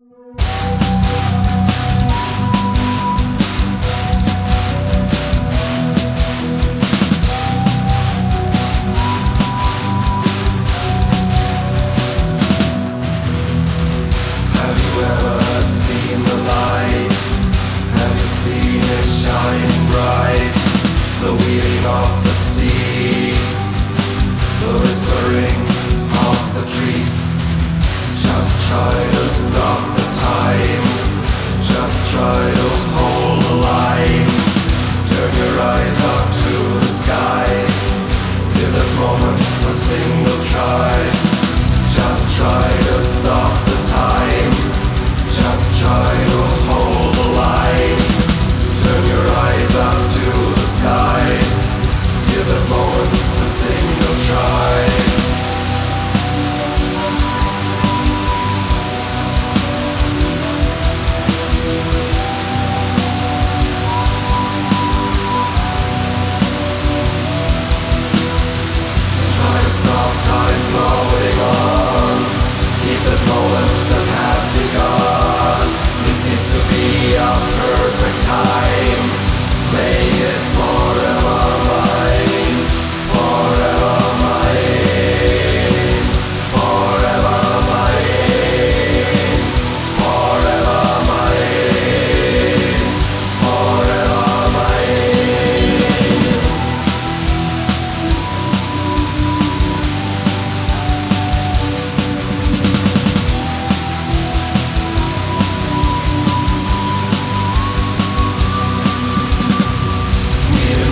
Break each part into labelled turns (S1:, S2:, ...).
S1: you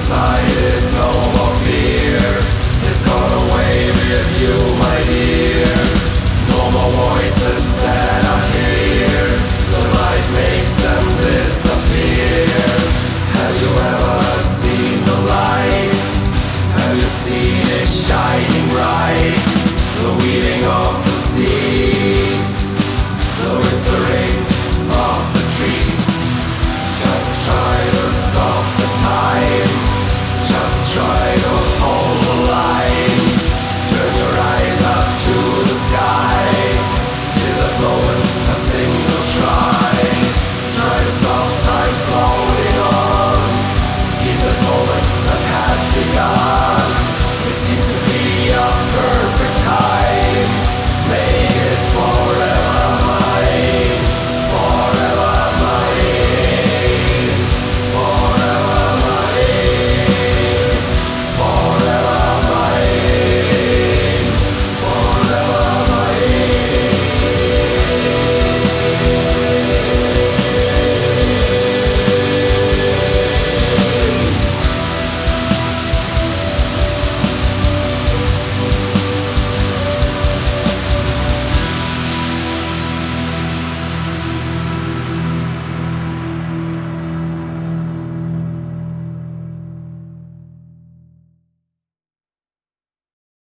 S1: Inside is no more fear. It's gone away.